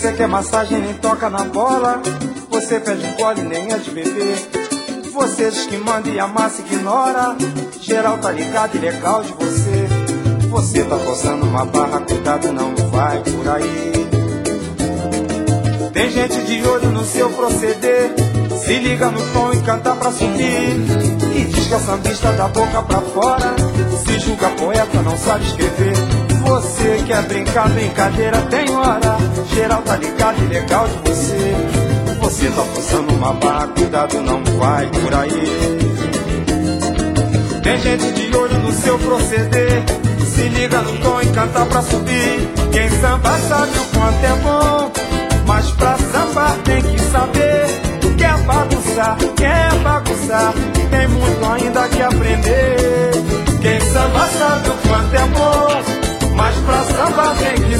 quer massagem, nem toca na bola. Você pede gole, nem é de beber. Você diz que manda e a massa ignora. Geral tá ligado e legal de você. Você tá forçando uma barra, cuidado, não vai por aí. Tem gente de olho no seu proceder. Se liga no tom e canta pra subir. E diz que é sambista da boca pra fora. Se julga poeta, não sabe escrever. Você quer brincar, brincadeira tem hora. Geral tá ligado e legal de você. Você tá forçando uma barra, cuidado, não vai por aí. Tem gente de olho no seu proceder. Se liga no tom e canta pra subir. Quem samba sabe o quanto é bom. Mas pra sambar tem que saber. Quer bagunçar, quer bagunçar. Tem muito ainda que aprender. Quem samba sabe o quanto é bom.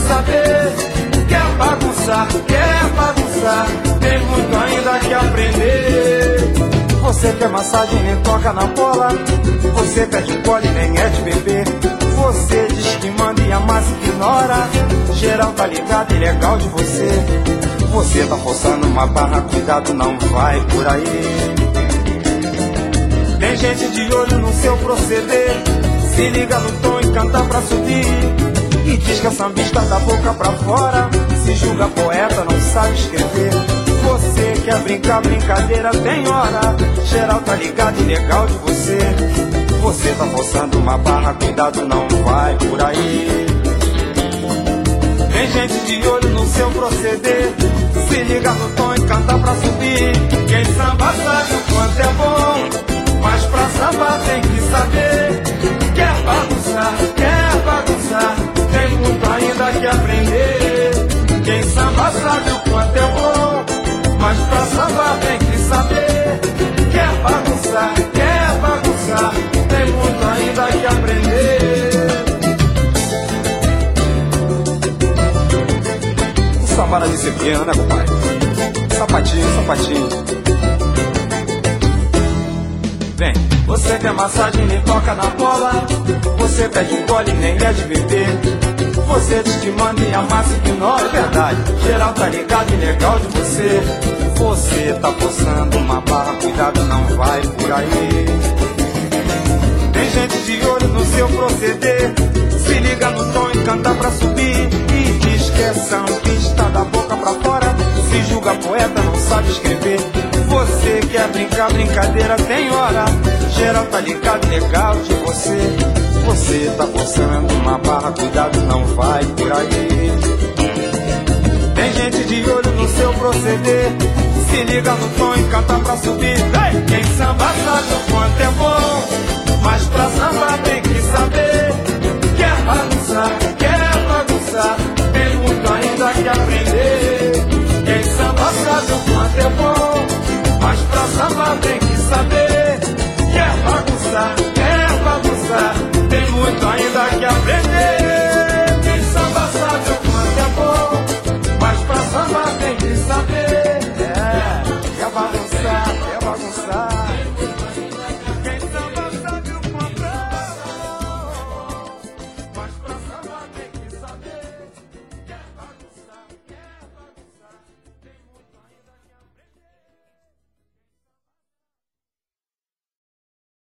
Sambar tem que saber. Quer bagunçar, quer bagunçar. Tem muito ainda que aprender. Você quer massagem, nem toca na bola. Você pede gole, nem é de beber. Você diz que manda e a massa ignora. Geral tá ligado e legal de você. Você tá forçando uma barra, cuidado, não vai por aí. Tem gente de olho no seu proceder. Se liga no tom e canta pra subir. E diz que é sambista da boca pra fora. Se julga poeta, não sabe escrever. Você quer brincar, brincadeira tem hora. Geral tá ligado e legal de você. Você tá forçando uma barra, cuidado, não vai por aí. Tem gente de olho no seu proceder. Se liga no tom e canta pra subir. Quem samba sabe o quanto é bom. Mas pra samba tem que saber. Ainda que aprender. Quem samba sabe o quanto é bom. Mas pra samba tem que saber. Quer bagunçar, quer bagunçar. Tem muito ainda que aprender. Sambara de piano, né, papai? Sapatinho, sapatinho. Vem, você quer massagem, nem toca na bola. Você pede gole, nem é de beber. Você diz que manda e a massa ignora, é verdade. Geral tá ligado e legal de você. Você tá forçando uma barra, cuidado, não vai por aí. Tem gente de olho no seu proceder. Se liga no tom e canta pra subir. E diz que é sambista da boca pra fora. Se julga poeta, não sabe escrever. Você quer brincar, brincadeira tem hora. Geral tá ligado, legal de você. Você tá forçando uma barra, cuidado, não vai por aí. Tem gente de olho no seu proceder. Se liga no tom e canta pra subir. Quem samba sabe o quanto é bom.